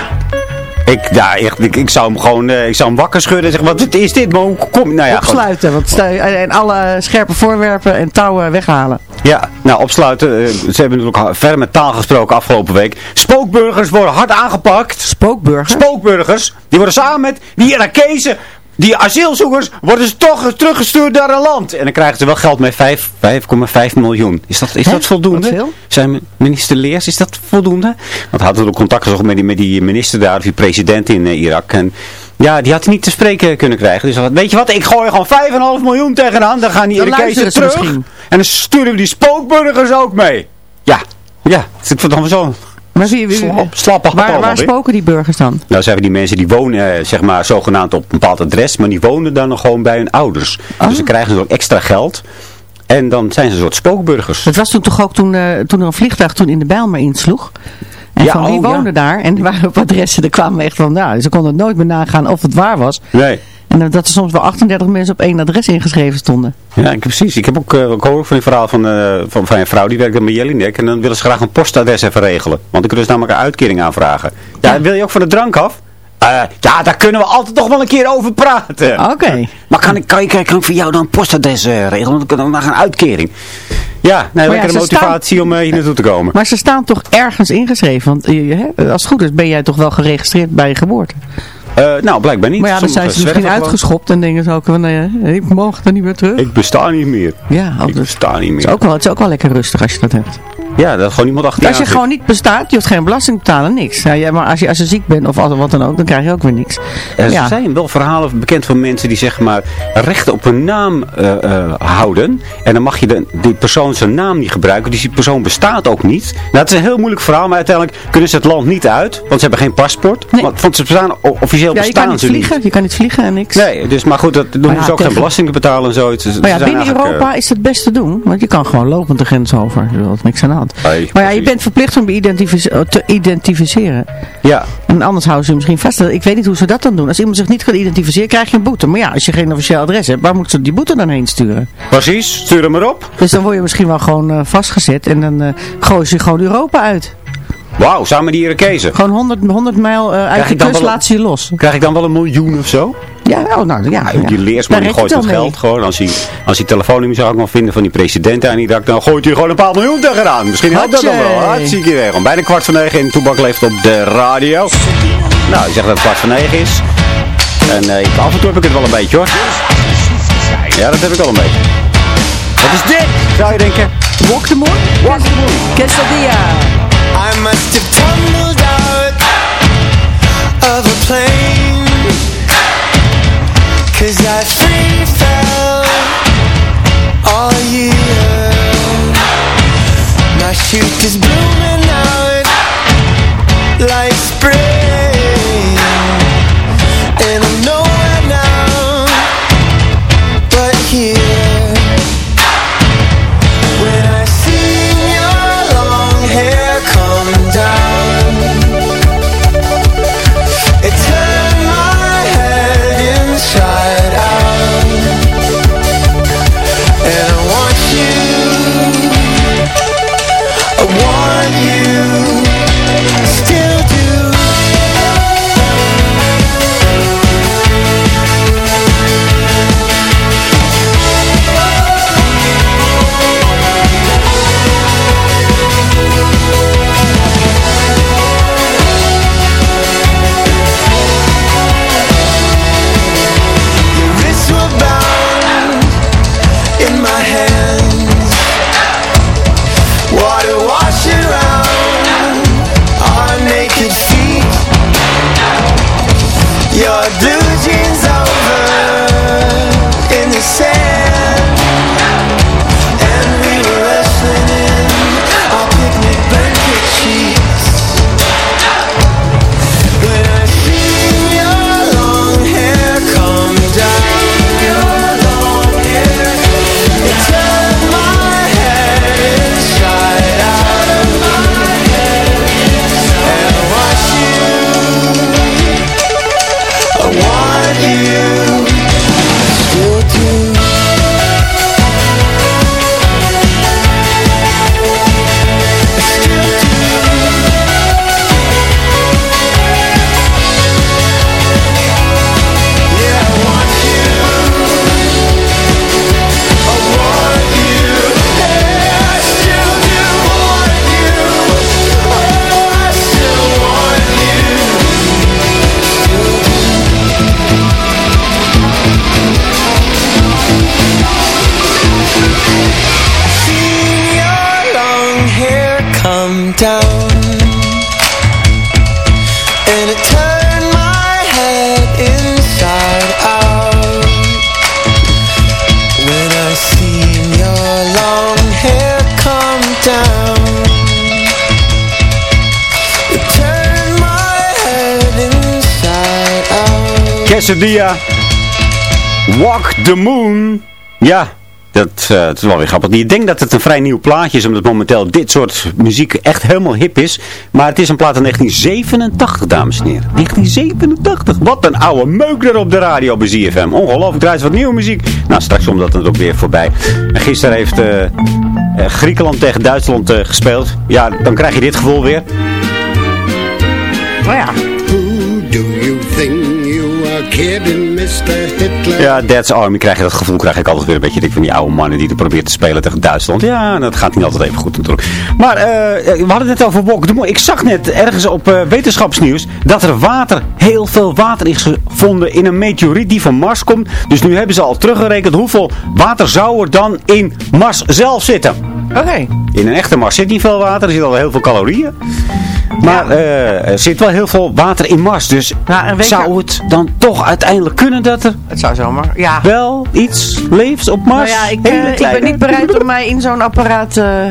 Ik, ja, echt, ik, ik zou hem gewoon eh, ik zou hem wakker schudden en zeggen, wat is dit? Maar hoe kom nou ja, Opsluiten, want en alle scherpe voorwerpen en touwen weghalen. Ja, nou opsluiten. eh, ze hebben natuurlijk ver met taal gesproken afgelopen week. Spookburgers worden hard aangepakt. Spookburgers? Spookburgers. Die worden samen met die Irakezen, die asielzoekers, worden ze toch teruggestuurd naar een land. En dan krijgen ze wel geld vijf- 5,5 miljoen. Is dat, is dat voldoende? Wat? Zijn minister Leers, is dat voldoende? Want hij had ook contact gezocht met die, met die minister daar, of die president in eh, Irak. En ja, die had hij niet te spreken kunnen krijgen. Dus had, weet je wat, ik gooi gewoon 5,5 miljoen tegenaan. Dan gaan die Irakezen terug. misschien. En dan sturen we die spookburgers ook mee. Ja, ja. Het wordt dan zo Maar wie, wie, slap, slappe waar, spoken die burgers dan? Nou zijn we die mensen die wonen, eh, zeg maar, zogenaamd op een bepaald adres, maar die wonen dan nog gewoon bij hun ouders. Oh. Dus ze krijgen ze ook extra geld. En dan zijn ze een soort spookburgers. Dat was toen toch ook toen, eh, toen er een vliegtuig toen in de Bijlmer insloeg. En Ja, van wie oh, ja. woonde daar? En die waren op adressen, er kwamen we echt van, nou, ze konden nooit meer nagaan of het waar was. Nee. En dat er soms wel 38 mensen op één adres ingeschreven stonden. Ja, ik- precies. Ik heb ook, eh, ik hoor ook van een verhaal van, eh, van, van een vrouw die werkt bij Jelinek. En dan willen ze graag een postadres even regelen. Want dan kunnen ze namelijk een uitkering aanvragen. Ja, wil je ook van de drank af? Eh, ja, daar kunnen we altijd nog wel een keer over praten. Oké. Maar kan ik, kan, ik, kan ik voor jou dan een postadres regelen? Want dan kunnen we naar een uitkering. Ja, nee, lekkere ze motivatie om hier naartoe te komen. Maar ze staan toch ergens ingeschreven? Want als het goed is ben jij toch wel geregistreerd bij je geboorte. Eh, nou, blijkbaar niet. Maar ja, dan zijn ze misschien uitgeschopt en denken ze ook van, nee, ik mag er niet meer terug. Ik besta niet meer. Ja, Ik besta niet Het meer. is, ook wel, het is ook wel lekker rustig als je dat hebt. Ja, dat gewoon iemand achter Als je gewoon niet bestaat, je hoeft geen belasting te betalen, niks. Ja, ja, maar als je, als je ziek bent of als- wat dan ook, dan krijg je ook weer niks. Er ja. zijn wel verhalen bekend van mensen die zeg maar rechten op hun naam eh, eh, houden. En dan mag je de, die persoon zijn naam niet gebruiken. Dus die persoon bestaat ook niet. Nou, het is een heel moeilijk verhaal. Maar uiteindelijk kunnen ze het land niet uit. Want ze hebben geen paspoort. Want, want ze bestaan, officieel Ja, bestaan kan niet ze vliegen, je kan niet vliegen en niks. Nee, dus, maar goed, dat, hoeven ze ook geen belasting te betalen en zoiets. Dus Maar ja, ze binnen Europa is het best te doen, want je kan gewoon lopend de grens over. Er is niks aan de hand. Hey, Maar ja, je bent verplicht om identifice- eh, te identificeren. Ja. En anders houden ze je misschien vast. Ik weet niet hoe ze dat dan doen. Als iemand zich niet kan identificeren, krijg je een boete. Maar ja, als je geen officieel adres hebt, waar moeten ze die boete dan heen sturen? Precies, stuur hem maar op. Dus dan word je misschien wel gewoon eh, vastgezet en dan eh gooien ze gewoon Europa uit. Wauw, samen met die Irakezen. Gewoon 100, 100 mijl eh, uit Krijg de kust laat ze je los. Krijg ik dan wel een miljoen of zo? Ja, oh, nou ja. ja. Die leersman die je gooit het geld gewoon. Als hij, als hij telefoonnummer zou ik wel vinden van die president aan Irak, dan gooit hij gewoon een paar miljoen tegenaan. Misschien helpt dat dan wel. Hartstikke idee. Om bijna kwart van negen in Toebak leeft op de radio. Nou, ik zeg dat het kwart van negen is. En eh, af en toe heb ik het wel een beetje hoor. Ja, dat heb ik wel een beetje. Wat is dit? Zou je denken? Walk the moon? Walk the moon. Quesadilla. Must have tumbled out of a plane. Cause I free fell all year. My shoot is blooming out Dia. Walk the Moon. Ja, dat, eh, het is wel weer grappig. Je denkt dat het een vrij nieuw plaatje is, omdat momenteel dit soort muziek echt helemaal hip is. Maar het is een plaat van 1987, dames en heren. 1987. Wat een oude meuk er op de radio bij ZFM. Ongelooflijk, draait wat nieuwe muziek. Nou, straks komt dat natuurlijk weer voorbij. En gisteren heeft eh, eh, Griekenland tegen Duitsland eh, gespeeld. Ja, dan krijg je dit gevoel weer. Oh ja. Ja, Dad's Army krijg je dat gevoel, krijg ik altijd weer een beetje dik van die oude mannen die er proberen te spelen tegen Duitsland. Ja, dat gaat niet altijd even goed natuurlijk. Maar eh, we hadden het net over Walk the Moon. Ik zag net ergens op eh, wetenschapsnieuws dat er water, heel veel water is gevonden in een meteoriet die van Mars komt. Dus nu hebben ze al teruggerekend hoeveel water zou er dan in Mars zelf zitten. Oké. In een echte Mars zit niet veel water, er zitten al heel veel calorieën. Maar eh, er zit wel heel veel water in Mars, dus zou het dan toch uiteindelijk kunnen dat er Het zou zomaar. Ja. wel iets leeft op Mars? Nou ja, ik, eh, ik ben niet bereid om mij in zo'n apparaat eh,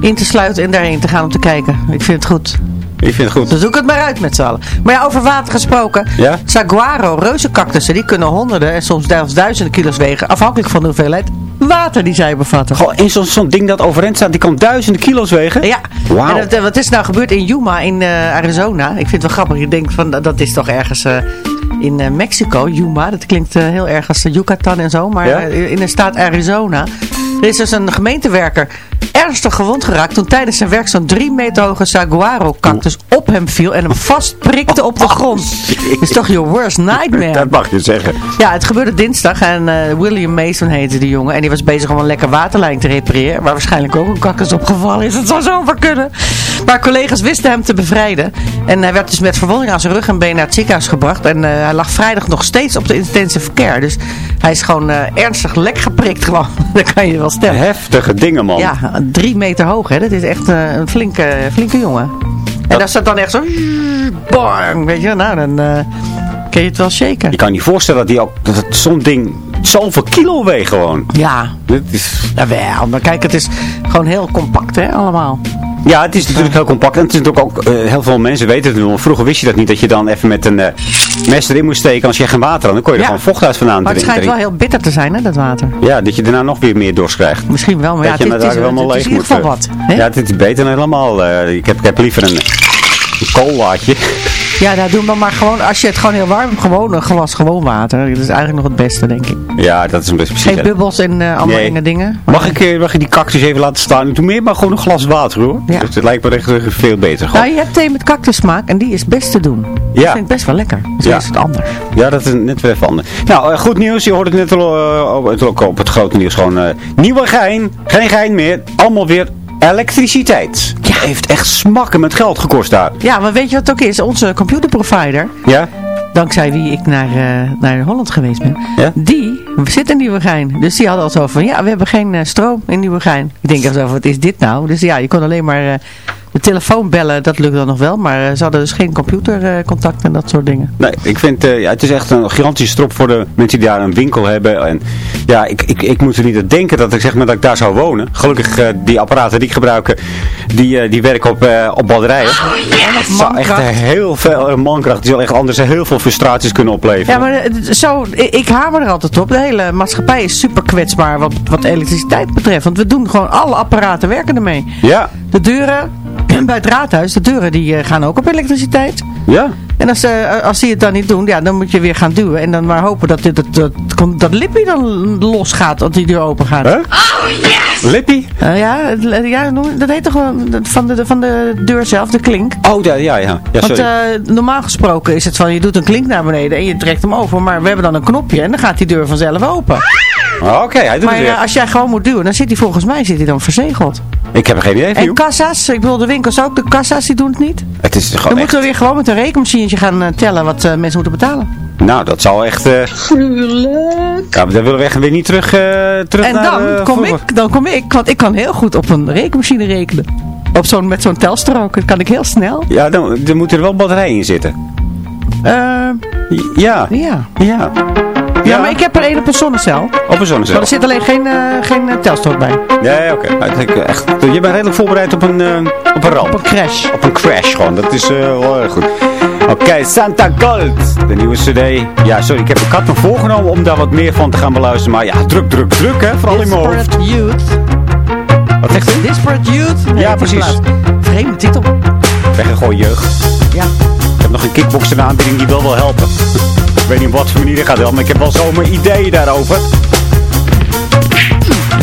in te sluiten en daarheen te gaan om te kijken. Ik vind het goed. Ik vind het goed. Dus zoek het maar uit met z'n allen. Maar ja, over water gesproken. Ja? Saguaro, reuzencactussen, die kunnen honderden en soms zelfs duizenden kilo's wegen. Afhankelijk van de hoeveelheid water die zij bevatten. Goh, en zo'n ding dat overeind staat, die kan duizenden kilo's wegen? Ja. Wauw. En dat, eh, wat is nou gebeurd in Yuma in eh, Arizona? Ik vind het wel grappig. Je denkt van, dat is toch ergens eh, in Mexico, Yuma. Dat klinkt heel erg als Yucatan en zo. Maar Ja? in de staat Arizona. Er is dus een gemeentewerker ernstig gewond geraakt toen tijdens zijn werk zo'n drie meter hoge saguaro-cactus op hem viel en hem vastprikte op de grond. Dat is toch your worst nightmare. Dat mag je zeggen. Ja, het gebeurde dinsdag en eh, William Mason heette die jongen. En die was bezig om een lekker waterlijn te repareren. Waar waarschijnlijk ook een cactus opgevallen is. Het zou zomaar kunnen. Maar collega's wisten hem te bevrijden. En hij werd dus met verwonding aan zijn rug en been naar het ziekenhuis gebracht. En eh, hij lag vrijdag nog steeds op de intensive care. Dus hij is gewoon eh, ernstig lek geprikt gewoon. Dat kan je wel stellen. Heftige dingen, man. Ja, drie meter hoog hè. Dat is echt eh, een flinke, flinke jongen. En daar staat dan echt zo... Bang, weet je. Nou, dan eh kun je het wel shaken. Je kan je niet voorstellen dat, die dat zo'n ding zoveel kilo weegt gewoon. Ja. Dit is... Jawel, maar kijk, het is gewoon heel compact, hè, allemaal. Ja, het is natuurlijk heel compact. En het is natuurlijk ook, eh, heel veel mensen weten het nu. Want vroeger wist je dat niet, dat je dan even met een eh, mes erin moest steken als je geen water had. Dan kon je er Ja. gewoon vocht uit vandaan Maar het schijnt wel drinken. heel bitter te zijn, hè, dat water. Ja, dat je daarna nog weer meer dorst krijgt. Misschien wel, maar ja, dat je het, is, het, helemaal het leeg moet. eh. wat. Hè? Ja, dit is beter dan helemaal. ik, heb, ik heb liever een, een. Ja, daar doen we maar gewoon, als je het gewoon heel warm, gewoon een glas gewoon water. Dat is eigenlijk nog het beste, denk ik. Ja, dat is een best precies. Geen bubbels en eh allemaal Nee. enge dingen. Mag ik, eh, mag ik die cactus even laten staan? Doe meer maar gewoon een glas water hoor. Ja. Dus het lijkt me echt eh, veel beter. Nou, je hebt thee met cactussmaak en die is best te doen. Ja. Ik vind het best wel lekker. Dus Ja. is het anders. Ja, dat is net weer even anders. Nou, eh, goed nieuws. Je hoort het net al eh, op, het- op het grote nieuws. Gewoon eh nieuwe gein. Geen gein meer. Allemaal weer elektriciteit. Ja. Heeft echt smakken met geld gekost daar. Ja, maar weet je wat het ook is? Onze computerprovider, Ja? dankzij wie ik naar, eh, naar Holland geweest ben, Ja? die zit in Nieuwegein. Dus die hadden al zo van, ja, we hebben geen eh, stroom in Nieuwegein. Ik denk echt zo, wat is dit nou? Dus ja, je kon alleen maar eh, de telefoon bellen, dat lukt dan nog wel. Maar eh, ze hadden dus geen computercontact en dat soort dingen. Nee, ik vind, eh, ja, het is echt een gigantische strop voor de mensen die daar een winkel hebben. En ja, ik, ik, ik moet er niet aan denken dat ik zeg maar dat ik daar zou wonen. Gelukkig, eh, die apparaten die ik gebruik, eh, die, eh, die werken op, eh, op batterijen. Het zou echt eh, heel veel eh, mankracht, die zal echt anders heel veel frustraties kunnen opleveren. Ja, maar eh, zo, ik, ik hamer er altijd op. De hele maatschappij is super kwetsbaar wat, wat elektriciteit betreft. Want we doen gewoon, alle apparaten werken ermee. Ja, De deuren bij het raadhuis, de deuren die eh, gaan ook op elektriciteit. ja. En als, eh, als die het dan niet doen, ja, dan moet je weer gaan duwen. En dan maar hopen dat dit, dat, dat, dat, dat lippie dan losgaat, dat die deur open gaat. Huh? Lippie? Eh, ja, ja, dat heet toch wel van de, van de deur zelf, de klink. Oh, ja, ja, ja. ja Want eh, normaal gesproken is het van, je doet een klink naar beneden en je trekt hem over. Maar we hebben dan een knopje en dan gaat die deur vanzelf open. Oké, hij doet Maar het weer. eh, als jij gewoon moet duwen, dan zit hij volgens mij zit hij dan verzegeld. Ik heb er geen idee van, En joh. kassa's, ik bedoel de winkels ook, de kassa's die doen het niet. Het is Dan gewoon echt... moeten we weer gewoon met een rekenmachientje gaan eh, tellen wat eh, mensen moeten betalen. Nou, dat zal echt... eh Gruwelijk. Ja, maar dan willen we echt weer niet terug, eh, terug En naar... dan kom, ik, dan kom ik, want ik kan heel goed op een rekenmachine rekenen. Op zo'n, met zo'n telstrook, dat kan ik heel snel. Ja, dan, dan moet er wel batterij in zitten. Eh, Ja. ja. Ja. Ja, maar ik heb er één op een zonnecel. Op een zonnecel. Maar er zit alleen geen, eh, geen eh, telstok bij. Nee, oké. Nou, eh, echt. Je bent redelijk voorbereid op een, op een ramp. Op een crash. Op een crash gewoon. Dat is wel goed. Oké, Santa Gold, de nieuwe cd. Ja, sorry, ik heb, een kat me voorgenomen om daar wat meer van te gaan beluisteren. Maar ja, druk, druk, druk, hè, vooral in mijn hoofd. Disparate Youth. Wat Youth. Ja, precies. Vreemde titel. Weggegooid jeugd. Ja. Ik heb nog een kickboxer aanbieding die wil wel helpen. Ik weet niet op wat voor manier gaat wel, maar ik heb wel zomaar ideeën daarover.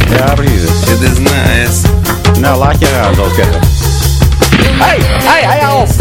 Ja, precies. dit is nice. Nou, laat je gaan, oké. Hey, hey, hey, Alf!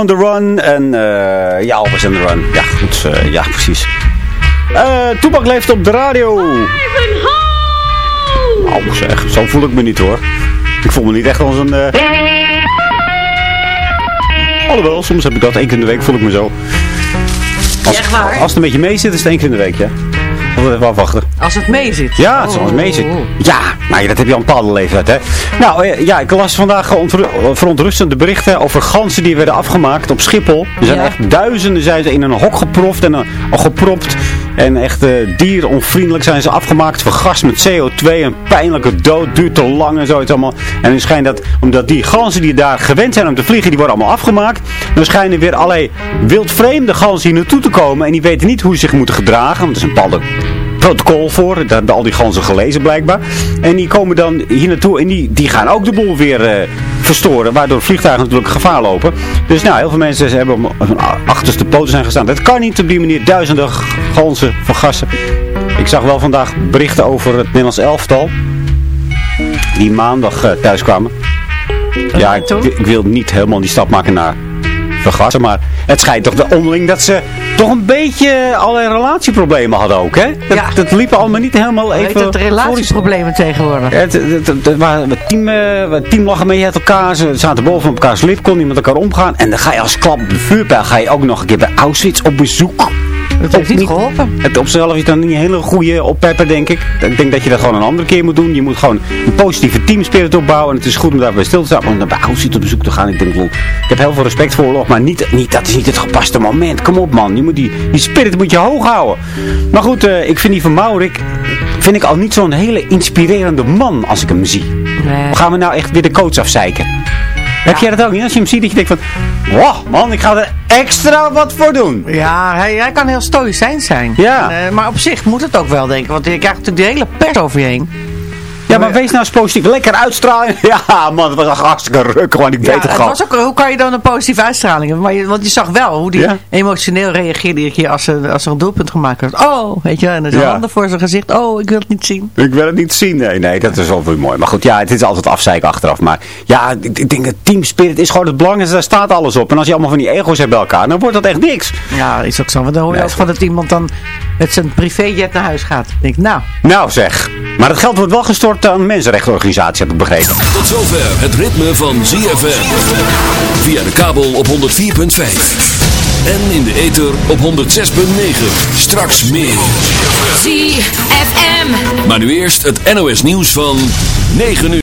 On the run. En eh, ja, always on the run. Ja, goed. eh, ja, precies. Eh Toepak leeft op de radio. Oh, zeg. Zo voel ik me niet hoor. Ik voel me niet echt als een... Alhoewel, soms heb ik dat. één keer in de week voel ik me zo. Als, Echt waar? als het een beetje mee zit, is het één keer in de week, ja. Moet even afwachten. Als het mee zit. Ja, het zal wel mee zit. Ja, nou ja, dat heb je al een bepaalde leeftijd, hè. Nou, eh, ja, ik las vandaag ontru- verontrustende berichten over ganzen die werden afgemaakt op Schiphol. Er zijn Ja. echt duizenden zijn ze in een hok geproft en eh, gepropt. En echt eh, dieronvriendelijk zijn ze afgemaakt. Vergast met CO2 en pijnlijke dood. Duurt te lang en zoiets allemaal. En nu schijnt dat, omdat die ganzen die daar gewend zijn om te vliegen, die worden allemaal afgemaakt. Dan schijnen weer allerlei wildvreemde ganzen hier naartoe te komen. En die weten niet hoe ze zich moeten gedragen. Want er is een bepaalde protocol voor. Daar hebben al die ganzen gelezen blijkbaar. En die komen dan hier naartoe en die, die gaan ook de boel weer eh, verstoren. Waardoor vliegtuigen natuurlijk gevaar lopen. Dus nou, heel veel mensen hebben hun achterste poten zijn gestaan. Dat kan niet op die manier duizenden ganzen vergassen. Ik zag wel vandaag berichten over het Nederlands elftal. Die maandag eh, thuis kwamen. Ja, ik, ik wil niet helemaal die stap maken naar vergassen. Maar het schijnt toch de onderling dat ze toch een beetje allerlei relatieproblemen hadden ook, hè? Dat, dat liepen allemaal niet helemaal Weet even... het relatieproblemen tegenwoordig. Het, het, het, het waren wat team, eh, wat teamlachen mee uit elkaar. Ze zaten boven op elkaars lip, kon niet met elkaar omgaan. En dan ga je als klap op de vuurpijl, ga je ook nog een keer bij Auschwitz op bezoek. Dat heeft niet geholpen. Het op zichzelf is dan niet een hele goede oppepper, denk ik. Ik denk dat je dat gewoon een andere keer moet doen. Je moet gewoon een positieve teamspirit opbouwen. En het is goed om daarbij stil te staan. Om naar bij Auschwitz op bezoek te gaan. Ik denk, ik heb heel veel respect voor oorlog. Maar niet, niet, dat is niet het gepaste moment. Kom op, man. Je moet die, die spirit moet je hoog houden. Maar goed, eh, ik vind die van Maurik... Vind ik al niet zo'n hele inspirerende man als ik hem zie. Nee. Gaan we nou echt weer de coach afzeiken? Heb jij dat ook niet? Als je hem ziet, dat je denkt van... Wow, man, ik ga er extra wat voor doen. Ja, hij, hij kan heel stoïcijns zijn. Ja. En, eh, maar op zich moet het ook wel, denk ik. Want je krijgt natuurlijk de hele pers over je heen. Ja, maar wees nou eens positief. Lekker uitstralen. Ja, man, het was echt hartstikke ruk. Gewoon, ik Ja, weet het gewoon. was ook, hoe kan je dan een positieve uitstraling hebben? Maar je, want je zag wel hoe die Ja. emotioneel reageerde keer als er, als er een doelpunt gemaakt werd. Oh, weet je, en dan zijn Ja. handen voor zijn gezicht. Oh, ik wil het niet zien. Ik wil het niet zien. Nee, nee, dat is wel weer mooi. Maar goed, ja, het is altijd afzeiken achteraf. Maar ja, ik, ik denk dat teamspirit is gewoon het belangrijkste. Daar staat alles op. En als je allemaal van die ego's hebt bij elkaar, dan wordt dat echt niks. Ja, is ook zo. Want dan hoor je Nee, ook van dat iemand dan met zijn privéjet naar huis gaat. Ik denk, nou, Nou zeg. Maar het geld wordt wel gestort aan een mensenrechtenorganisatie, heb ik begrepen. Tot zover het ritme van ZFM. Via de kabel op 104.5. En in de ether op 106.9. Straks meer. ZFM. Maar nu eerst het NOS nieuws van 9 uur.